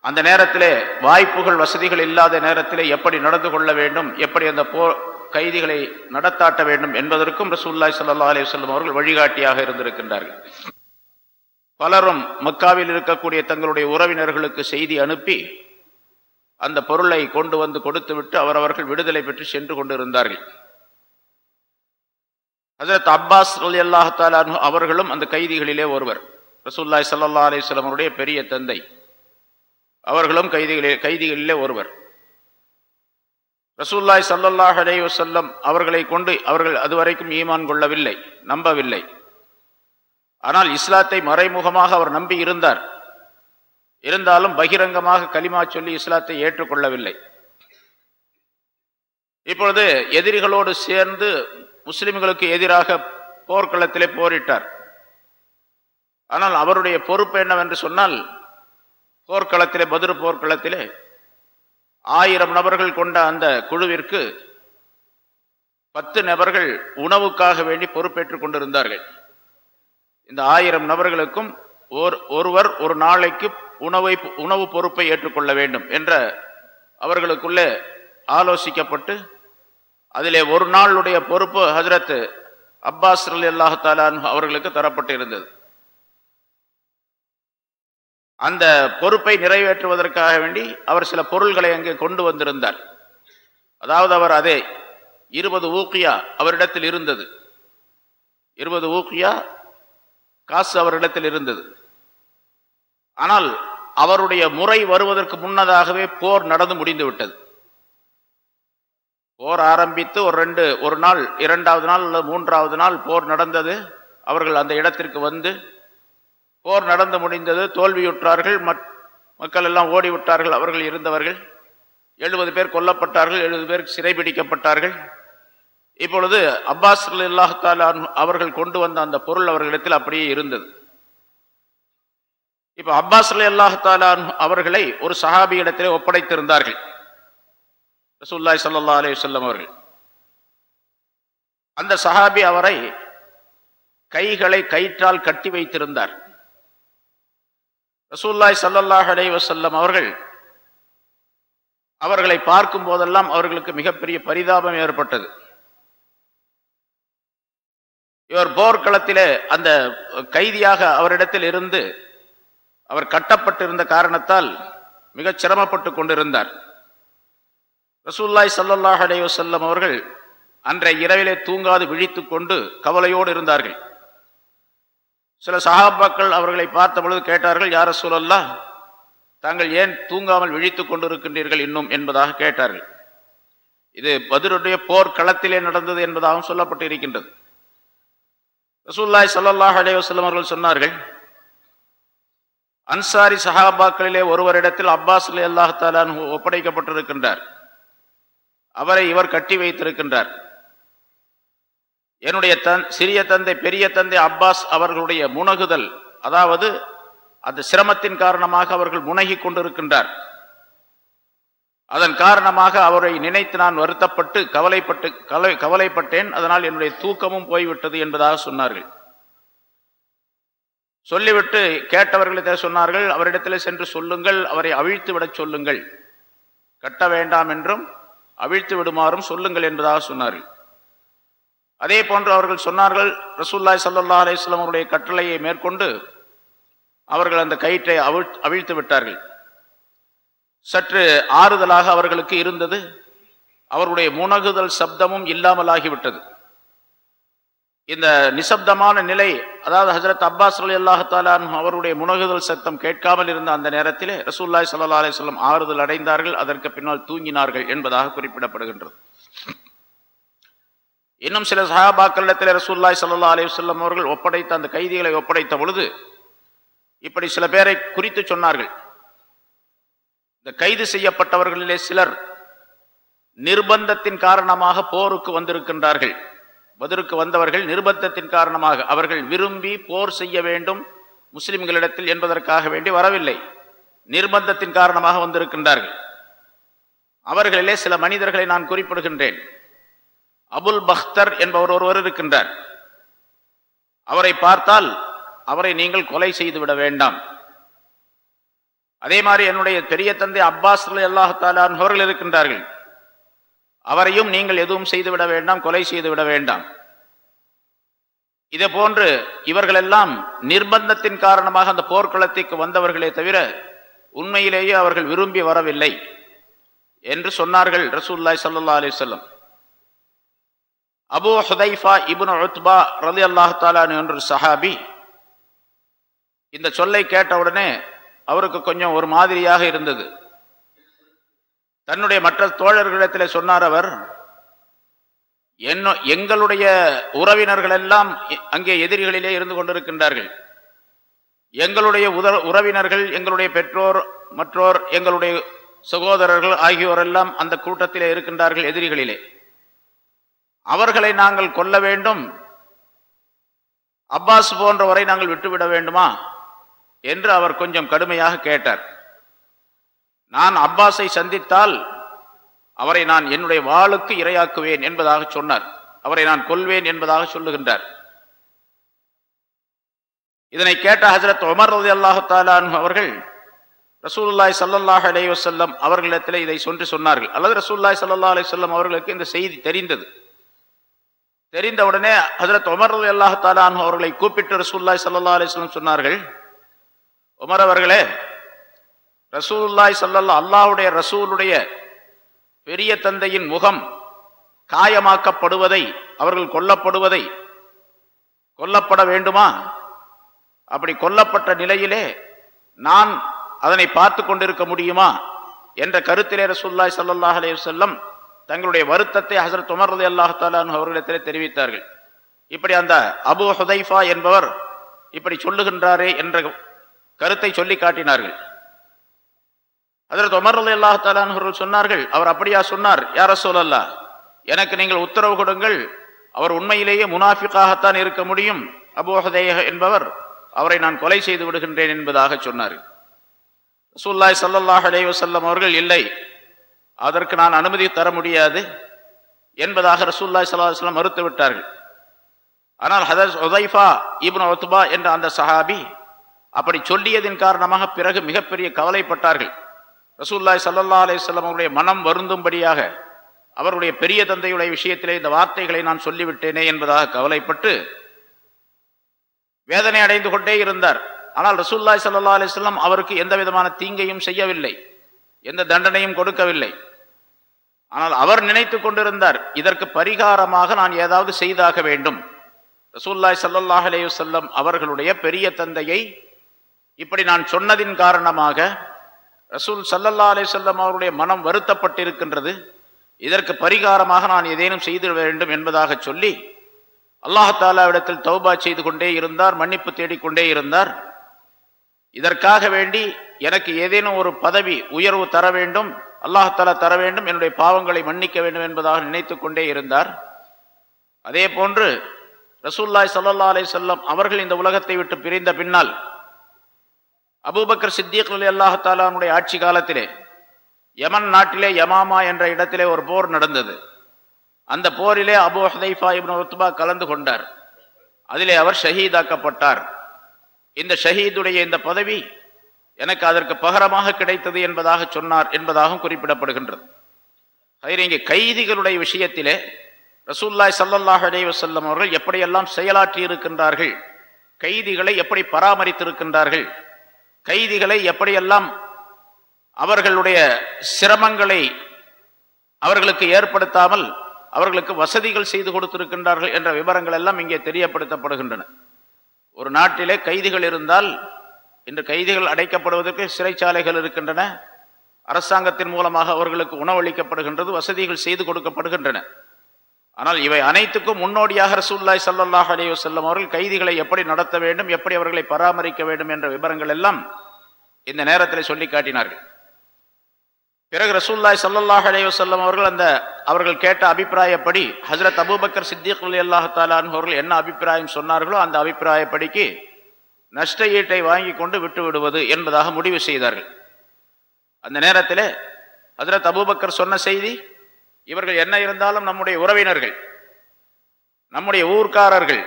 Speaker 1: அந்த நேரத்திலே வாய்ப்புகள் வசதிகள் இல்லாத நேரத்திலே எப்படி நடந்து கொள்ள வேண்டும் எப்படி அந்த போர் கைதிகளை நடத்தாட்ட வேண்டும் என்பதற்கும் ரசூல்லாய் சல்லா அலி வல்லம் அவர்கள் வழிகாட்டியாக இருந்திருக்கின்றார்கள். பலரும் மக்காவில் இருக்கக்கூடிய தங்களுடைய உறவினர்களுக்கு செய்தி அனுப்பி அந்த பொருளை கொண்டு வந்து கொடுத்துவிட்டு அவரவர்கள் விடுதலை பெற்று சென்று கொண்டிருந்தார்கள். ஹசரத் அப்பாஸ் அலி அல்லாஹாலு அவர்களும் அந்த கைதிகளிலே ஒருவர். ரசூல்லாய் சல்லா அலிஸ்லாம் அவருடைய பெரிய தந்தை. அவர்களும் கைதிகளில் கைதிகளிலே ஒருவர். ரசூல்லாய் சல்லல்லாஹ் அலே வசல்லம் அவர்களை கொண்டு அவர்கள் அதுவரைக்கும் ஈமான் கொள்ளவில்லை நம்பவில்லை. ஆனால் இஸ்லாத்தை மறைமுகமாக அவர் நம்பி இருந்தார். இருந்தாலும் பகிரங்கமாக கலிமா சொல்லி இஸ்லாத்தை ஏற்றுக்கொள்ளவில்லை. இப்பொழுது எதிரிகளோடு சேர்ந்து முஸ்லிம்களுக்கு எதிராக போர்க்களத்திலே போரிட்டார். ஆனால் அவருடைய பொறுப்பு என்னவென்று சொன்னால் போர்க்களத்திலே பதிரு போர்க்களத்திலே ஆயிரம் நபர்கள் கொண்ட அந்த குழுவிற்கு பத்து நபர்கள் உணவுக்காக வேண்டி பொறுப்பேற்றுக் கொண்டிருந்தார்கள். இந்த ஆயிரம் நபர்களுக்கும் ஓர் ஒருவர் ஒரு நாளைக்கு உணவை உணவு பொறுப்பை ஏற்றுக்கொள்ள வேண்டும் என்ற அவர்களுக்குள்ளே ஆலோசிக்கப்பட்டு அதிலே ஒரு நாளுடைய பொறுப்பு ஹஜரத் அப்பாஸ் அலி அல்லாஹாலான் அவர்களுக்கு தரப்பட்டு இருந்தது அந்த பொறுப்பை நிறைவேற்றுவதற்காக வேண்டி அவர் சில பொருள்களை அங்கே கொண்டு வந்திருந்தார். அதாவது அவர் அதே இருபது ஊக்கியா அவரிடத்தில் இருந்தது. இருபது ஊக்கியா காசு அவரிடத்தில் இருந்தது. ஆனால் அவருடைய முறை வருவதற்கு முன்னதாகவே போர் நடந்து முடிந்துவிட்டது போர் ஆரம்பித்து ஒரு ரெண்டு ஒரு நாள் இரண்டாவது நாள் அல்லது மூன்றாவது நாள் போர் நடந்தது. அவர்கள் அந்த இடத்திற்கு வந்து போர் நடந்து முடிந்தது. தோல்வியுற்றார்கள். மக்கள் எல்லாம் ஓடிவிட்டார்கள். அவர்கள் இருந்தவர்கள் எழுபது பேர் கொல்லப்பட்டார்கள். எழுபது பேர் சிறைபிடிக்கப்பட்டார்கள். இப்பொழுது அப்பாஸ் இல்லாஹால அவர்கள் கொண்டு வந்த அந்த பொருள் அவர்களிடத்தில் அப்படியே இருந்தது. இப்போ அப்பாஸ் அலி அவர்களை ஒரு சஹாபி இடத்திலே ஒப்படைத்திருந்தார்கள். ரசூல்லாய் சல்லா அலி சொல்லம் அவர்கள். அந்த சஹாபி அவரை கைகளை கயிற்றால் கட்டி வைத்திருந்தார். ரசூல்லாய் சல்லல்லாஹ் அலை வசல்லம் அவர்கள் அவர்களை பார்க்கும் போதெல்லாம் அவர்களுக்கு மிகப்பெரிய பரிதாபம் ஏற்பட்டது. இவர் போர்க்களத்திலே அந்த கைதியாக அவரிடத்தில் இருந்து அவர் கட்டப்பட்டிருந்த காரணத்தால் மிகச் சிரமப்பட்டு கொண்டிருந்தார். ரசூல்லாய் சல்லாஹ் அலைய வசல்லம் அவர்கள் அன்றைய இரவிலே தூங்காது விழித்து கொண்டு கவலையோடு இருந்தார்கள். சில சகாபாக்கள் அவர்களை பார்த்த பொழுது கேட்டார்கள் யார சூழல்லா தாங்கள் ஏன் தூங்காமல் விழித்துக் கொண்டிருக்கின்றீர்கள் இன்னும்? என்பதாக கேட்டார்கள். இது பதிலுடைய போர் களத்திலே நடந்தது என்பதாகவும் சொல்லப்பட்டு இருக்கின்றது ரசூல்லாய் சல்லாஹ் அலே வசல்லம் அவர்கள் சொன்னார்கள் அன்சாரி சஹாபாக்களிலே ஒருவரிடத்தில் அப்பாஸ் அலி அல்லாஹாலான் ஒப்படைக்கப்பட்டிருக்கின்றார். அவரை இவர் கட்டி வைத்திருக்கின்றார். என்னுடைய தன் சிறிய தந்தை பெரிய தந்தை அப்பாஸ் அவர்களுடைய முனகுதல் அதாவது அந்த சிரமத்தின் காரணமாக அவர்கள் முனகி கொண்டிருக்கின்றார். அதன் காரணமாக அவரை நினைத்து நான் வருத்தப்பட்டு கவலைப்பட்டு கவலை கவலைப்பட்டேன். அதனால் என்னுடைய தூக்கமும் போய்விட்டது என்பதாக சொன்னார்கள். சொல்லிவிட்டு கேட்டவர்களிடத்தை சொன்னார்கள். அவரிடத்தில் சென்று சொல்லுங்கள். அவரை அவிழ்த்து விடச் சொல்லுங்கள். கட்ட வேண்டாம் என்றும் அவிழ்த்து விடுமாறும் சொல்லுங்கள் என்பதாக சொன்னார்கள். அதே போன்று அவர்கள் சொன்னார்கள் ரசூல்லாய் சல்லா அலிஸ்லாம் அவருடைய கட்டளையை மேற்கொண்டு அவர்கள் அந்த கயிற்றை அவிழ்த்து விட்டார்கள். சற்று ஆறுதலாக அவர்களுக்கு இருந்தது அவருடைய முனகுதல் சப்தமும் இல்லாமலாகிவிட்டது. இந்த நிசப்தமான நிலை அதாவது ஹசரத் அப்பாஸ் அலி அல்லாஹாலான் அவருடைய முனகுதல் சத்தம் கேட்காமல் இருந்த அந்த நேரத்திலே ரசூல்லாய் சல்லா அலிஸ்லாம் ஆறுதல் அடைந்தார்கள் அதற்கு பின்னால் தூங்கினார்கள் என்பதாக குறிப்பிடப்படுகின்றது. இன்னும் சில சஹாபாக்களிடத்தில் ரசூல்லாய் சல்லா அலி வல்லம் அவர்கள் ஒப்படைத்த அந்த கைதிகளை ஒப்படைத்த பொழுது இப்படி சில பேரை குறித்து சொன்னார்கள். இந்த கைது செய்யப்பட்டவர்களிலே சிலர் நிர்பந்தத்தின் காரணமாக போருக்கு வந்திருக்கின்றார்கள். பதிருக்கு வந்தவர்கள் நிர்பந்தத்தின் காரணமாக அவர்கள் விரும்பி போர் செய்ய வேண்டும் முஸ்லிம்களிடத்தில் என்பதற்காக வேண்டி வரவில்லை. நிர்பந்தத்தின் காரணமாக வந்திருக்கின்றார்கள். அவர்களிலே சில மனிதர்களை நான் குறிப்பிடுகின்றேன். அபுல் பக்தர் என்பவர் ஒருவர் இருக்கின்றார். அவரை பார்த்தால் அவரை நீங்கள் கொலை செய்துவிட வேண்டாம். அதே மாதிரி என்னுடைய பெரிய தந்தை அப்பாஸ் அல்லாஹாலான் அவர்கள் இருக்கின்றார்கள். அவரையும் நீங்கள் எதுவும் செய்துவிட வேண்டாம் கொலை செய்துவிட வேண்டாம். இதே போன்று இவர்களெல்லாம் நிர்பந்தத்தின் காரணமாக அந்த போர்க்களத்திற்கு வந்தவர்களே தவிர உண்மையிலேயே அவர்கள் விரும்பி வரவில்லை என்று சொன்னார்கள் ரசூல்லாய் சல்லா அலிசல்லம் அபு ஹுதைஃபா இபுன் உத்பா ரலி அல்லாஹ் என்று சஹாபி இந்த சொல்லை கேட்ட உடனே அவருக்கு கொஞ்சம் ஒரு மாதிரியாக இருந்தது. தன்னுடைய மற்ற தோழர்களிடத்தில் சொன்னார் அவர் என்ன எங்களுடைய உறவினர்கள் எல்லாம் அங்கே எதிரிகளிலே இருந்து கொண்டிருக்கின்றார்கள். எங்களுடைய உத உறவினர்கள் எங்களுடைய பெற்றோர் மற்றோர் எங்களுடைய சகோதரர்கள் ஆகியோரெல்லாம் அந்த கூட்டத்திலே இருக்கின்றார்கள் எதிரிகளிலே. அவர்களை நாங்கள் கொல்ல வேண்டும். அப்பாஸ் போன்றவரை நாங்கள் விட்டுவிட வேண்டுமா? என்று அவர் கொஞ்சம் கடுமையாக கேட்டார். நான் அப்பாஸை சந்தித்தால் அவரை நான் என்னுடைய வாளுக்கு இரையாக்குவேன் என்பதாக சொன்னார். அவரை நான் கொல்வேன் என்பதாக சொல்லுகின்றார். இதனை கேட்ட ஹசரத் உமர் ரதி அல்லாஹாலு அவர்கள் ரசூல்லாய் சல்லாஹ் அலே வசல்லம் அவர்களிடத்தில் இதை சொல்லி சொன்னார்கள். அல்லது ரசூல்லாய் சல்லா அலி சொல்லம் அவர்களுக்கு இந்த செய்தி தெரிந்தது. தெரிந்தவுடனே ஹசரத் உமர் ரதி அல்லாஹாலு அவர்களை கூப்பிட்டு ரசூல்லாய் சல்லா அலிஸ்லம் சொன்னார்கள் உமர் அவர்களே ரசூல்லாய் சல்லல்லா அல்லாஹுடைய ரசூலுடைய பெரிய தந்தையின் முகம் காயமாக்கப்படுவதை அவர்கள் கொல்லப்படுவதை கொல்லப்பட வேண்டுமா? அப்படி கொல்லப்பட்ட நிலையிலே நான் அதனை பார்த்து கொண்டிருக்க முடியுமா? என்ற கருத்திலே ரசூல்லாய் சல்லாஹ் அலே செல்லம் தங்களுடைய வருத்தத்தை ஹசரத் உமர் அலி அல்லாஹாலான் அவர்களிடத்திலே தெரிவித்தார்கள். இப்படி அந்த அபு ஹுதைஃபா என்பவர் இப்படி சொல்லுகின்றாரே என்ற கருத்தை சொல்லி காட்டினார்கள். அதற்கு உமர் அலி அல்லாஹாலான் சொன்னார்கள். அவர் அப்படியா சொன்னார் யார சொல்லல்லா எனக்கு நீங்கள் உத்தரவு கொடுங்கள். அவர் உண்மையிலேயே முனாஃபிக்காகத்தான் இருக்க முடியும். அபோஹதேக என்பவர் அவரை நான் கொலை செய்து விடுகின்றேன் என்பதாக சொன்னார். ரசூல்லாய் சல்லல்லாஹ் அலே வசல்லம் அவர்கள் இல்லை அதற்கு நான் அனுமதி தர முடியாது என்பதாக ரசூல்லாய் சல்லாஹ் மறுத்து விட்டார்கள். ஆனால் ஹதர் உதைஃபா இப்னு ஒத்துபா என்ற அந்த சஹாபி அப்படி சொல்லியதின் காரணமாக பிறகு மிகப்பெரிய கவலைப்பட்டார்கள். ரசூல்லாய் சல்லா அலிஸ்லாம் அவருடைய மனம் வருந்தும்படியாக அவருடைய பெரிய தந்தையுடைய விஷயத்திலே இந்த வார்த்தைகளை நான் சொல்லிவிட்டேனே என்பதாக கவலைப்பட்டு வேதனை அடைந்து கொண்டே இருந்தார். ஆனால் ரசூல்லாய் சல்லா அலிஸ்லாம் அவருக்கு எந்த விதமான தீங்கையும் செய்யவில்லை. எந்த தண்டனையும் கொடுக்கவில்லை. ஆனால் அவர் நினைத்து கொண்டிருந்தார் இதற்கு பரிகாரமாக நான் ஏதாவது செய்தாக வேண்டும். ரசூல்லாய் சல்லாஹ் அலேயுசல்லம் அவர்களுடைய பெரிய தந்தையை இப்படி நான் சொன்னதின் காரணமாக ரசூல் சல்லல்லா அலே செல்லம் அவருடைய மனம் வருத்தப்பட்டிருக்கின்றது. இதற்கு பரிகாரமாக நான் ஏதேனும் செய்து வேண்டும் என்பதாக சொல்லி அல்லாஹாலாவிடத்தில் தௌபா செய்து கொண்டே இருந்தார் மன்னிப்பு தேடிக்கொண்டே இருந்தார். இதற்காக வேண்டி எனக்கு ஏதேனும் ஒரு பதவி உயர்வு தர வேண்டும் அல்லாஹாலா தர வேண்டும் என்னுடைய பாவங்களை மன்னிக்க வேண்டும் என்பதாக நினைத்து கொண்டே இருந்தார். அதே போன்று ரசூல்லாய் சல்லா அலை செல்லம் அவர்கள் இந்த உலகத்தை விட்டு பிரிந்த பின்னால் அபூபக்கர் சித்திக் அலி அல்லாஹாலானுடைய ஆட்சி காலத்திலே யமன் நாட்டிலே யமாமா என்ற இடத்திலே ஒரு போர் நடந்தது. அந்த போரிலே அபு ஹதைஃபா இப்னு உத்பா கலந்து கொண்டார். அதிலே அவர் ஷஹீதாக்கப்பட்டார். இந்த ஷஹீதுடைய இந்த பதவி எனக்கு அதற்கு பகரமாக கிடைத்தது என்பதாக சொன்னார் என்பதாகவும் குறிப்பிடப்படுகின்றது. இங்கே கைதிகளுடைய விஷயத்திலே ரசூல்லாய் சல்லல்லாஹ் அலே வசல்லம் அவர்கள் எப்படியெல்லாம் செயலாற்றி இருக்கின்றார்கள் கைதிகளை எப்படி பராமரித்திருக்கின்றார்கள் கைதிகளை எப்படியெல்லாம் அவர்களுடைய சிரமங்களை அவர்களுக்கு ஏற்படுத்தாமல் அவர்களுக்கு வசதிகள் செய்து கொடுத்திருக்கின்றார்கள் என்ற விவரங்கள் எல்லாம் இங்கே தெரியப்படுத்தப்படுகின்றன. ஒரு நாட்டிலே கைதிகள் இருந்தால் இன்று கைதிகள் அடைக்கப்படுவதற்கு சிறைச்சாலைகள் இருக்கின்றன. அரசாங்கத்தின் மூலமாக அவர்களுக்கு உணவளிக்கப்படுகின்றது வசதிகள் செய்து கொடுக்கப்படுகின்றன. ஆனால் இவை அனைத்துக்கும் முன்னோடியாக ரசூல்லாய் சல்லாஹ் அலி வல்லம் அவர்கள் கைதிகளை எப்படி நடத்த வேண்டும் எப்படி அவர்களை பராமரிக்க வேண்டும் என்ற விவரங்கள் எல்லாம் இந்த நேரத்தில் சொல்லி காட்டினார்கள். பிறகு ரசூல்லாய் சல்லாஹ் அலி வல்லம் அவர்கள் அந்த அவர்கள் கேட்ட அபிப்பிராயப்படி ஹசரத் அபுபக்கர் சித்திக் அலி அல்லாஹாலான் அவர்கள் என்ன அபிப்பிராயம் சொன்னார்களோ அந்த அபிப்பிராயப்படிக்கு நஷ்ட ஈட்டை வாங்கி கொண்டு விட்டு விடுவது என்பதாக முடிவு செய்தார்கள். அந்த நேரத்தில் ஹசரத் அபுபக்கர் சொன்ன செய்தி இவர்கள் என்ன இருந்தாலும் நம்முடைய உறவினர்கள் நம்முடைய ஊர்க்காரர்கள்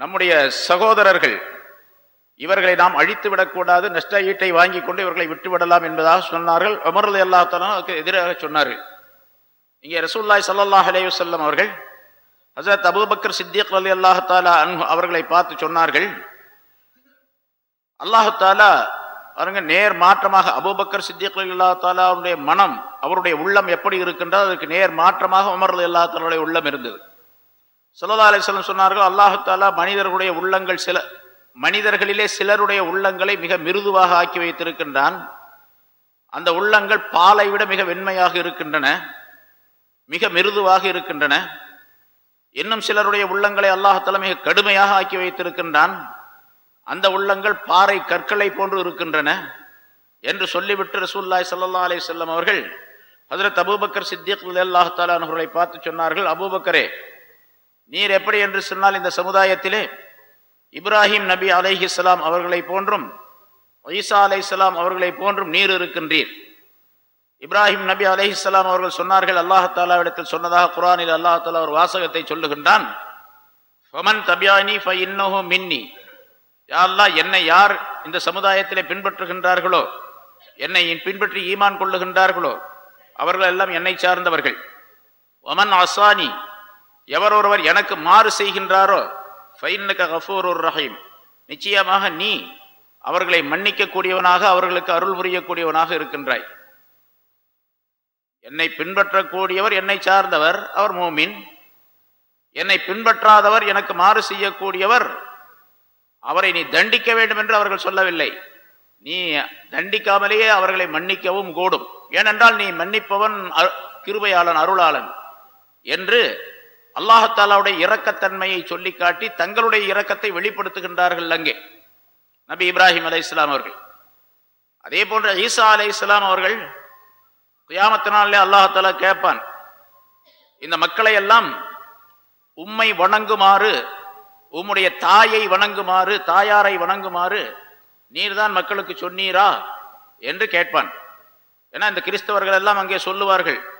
Speaker 1: நம்முடைய சகோதரர்கள் இவர்களை நாம் அழித்து விடக்கூடாது நஷ்ட ஈட்டை வாங்கி கொண்டு இவர்களை விட்டுவிடலாம் என்பதாக சொன்னார்கள். அமர்ல அல்லாத்தாலும் எதிராக சொன்னார்கள். இங்கே ரசூல்லாய் சல்லாஹ் அலேவசல்லம் அவர்கள் ஹசரத் அபுபக்கர் சித்திக் அலி அல்லாஹாலா அவர்களை பார்த்து சொன்னார்கள் அல்லாஹாலா பாருங்க நேர் மாற்றமாக அபுபக்கர் சித்திக் அல்லா தாலாவுடைய மனம் அவருடைய உள்ளம் எப்படி இருக்கின்றது அதுக்கு நேர் மாற்றமாக உமர் அல்லா தாலாவுடைய உள்ளம் இருந்தது. சொல்லா அலிஸ்லம் சொன்னார்கள் அல்லாஹு தாலா மனிதர்களுடைய உள்ளங்கள் சில மனிதர்களிலே சிலருடைய உள்ளங்களை மிக மிருதுவாக ஆக்கி வைத்திருக்கின்றான். அந்த உள்ளங்கள் பாலை விட மிக வெண்மையாக இருக்கின்றன மிக மிருதுவாக இருக்கின்றன. இன்னும் சிலருடைய உள்ளங்களை அல்லாஹால மிக கடுமையாக ஆக்கி வைத்திருக்கின்றான். அந்த உள்ளங்கள் பாறை கற்களை போன்று இருக்கின்றன என்று சொல்லிவிட்டு ரசூல்லாய் சல்லா அலி செல்லம் அவர்கள் ஹதரத் அபூபக்கர் சித்திக் அல்லாஹ் தாலான்களை பார்த்து சொன்னார்கள் அபூபக்கரே நீர் எப்படி என்று சொன்னால் இந்த சமுதாயத்திலே இப்ராஹிம் நபி அலைஹிஸ்லாம் அவர்களை போன்றும் ஈசா அலை அவர்களை போன்றும் நீர் இருக்கின்றீர். இப்ராஹிம் நபி அலைஹிஸ்லாம் அவர்கள் சொன்னார்கள் அல்லாஹாலாவிடத்தில் சொன்னதாக குரானில் அல்லாஹாலா ஒரு வாசகத்தை சொல்லுகின்றான் ஃபமன் தபியானி ஃப இன்னஹு மின்னி. யாரெல்லாம் என்னை யார் இந்த சமுதாயத்திலே பின்பற்றுகின்றார்களோ என்னை பின்பற்றி ஈமான் கொள்ளுகின்றார்களோ அவர்கள் எல்லாம் என்னை சார்ந்தவர்கள். ஒமன் அசானி எவர் ஒருவர் எனக்கு மாறு செய்கின்றாரோ ஃபைன்னக கஃபூர் ரஹீம். நிச்சயமாக நீ அவர்களை மன்னிக்கக்கூடியவனாக அவர்களுக்கு அருள் புரியக்கூடியவனாக இருக்கின்றாய். என்னை பின்பற்றக்கூடியவர் என்னை சார்ந்தவர் அவர் மோமின். என்னை பின்பற்றாதவர் எனக்கு மாறு செய்யக்கூடியவர் அவரை நீ தண்டிக்க வேண்டும் என்று அவர்கள் சொல்லவில்லை. நீ தண்டிக்காமலேயே அவர்களை மன்னிக்கவும் கூடும். ஏனென்றால் நீ மன்னிப்பவன் கிருபையாளன் அருளாளன் என்று அல்லாஹாலாவுடைய இரக்கத்தன்மையை சொல்லி காட்டி தங்களுடைய இரக்கத்தை வெளிப்படுத்துகின்றார்கள் அங்கே. நபி இப்ராஹிம் அலை இஸ்லாம் அவர்கள். அதே போன்ற ஈசா அலை இஸ்லாம் அவர்கள் குயாமத்தினாலே அல்லாஹாலா கேட்பான் இந்த மக்களை எல்லாம் உம்மை வணங்குமாறு உம்முடைய தாயை வணங்குமாறு தாயாரை வணங்குமாறு நீர்தான் மக்களுக்கு சொன்னீரா என்று கேட்பான். ஏன்னா இந்த கிறிஸ்தவர்கள் எல்லாம் அங்கே சொல்லுவார்கள்.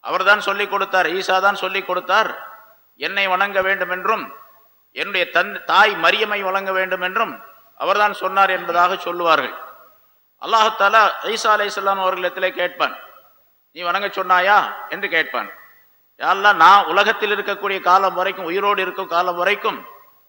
Speaker 1: அவர்தான் சொல்லிக் கொடுத்தார் ஈசா தான் சொல்லிக் கொடுத்தார் என்னை வணங்க வேண்டும் என்றும் என்னுடைய தன் தாய் மரியமை வழங்க வேண்டும் என்றும் அவர்தான் சொன்னார் என்பதாக சொல்லுவார்கள். அல்லாஹாலா ஈசா அலை இஸ்லாம் அவர்களிடத்திலே கேட்பான். நீ வணங்க சொன்னாயா? என்று கேட்பான். யாரெல்லாம் நான் உலகத்தில் இருக்கக்கூடிய காலம் வரைக்கும் உயிரோடு இருக்கும் காலம் வரைக்கும்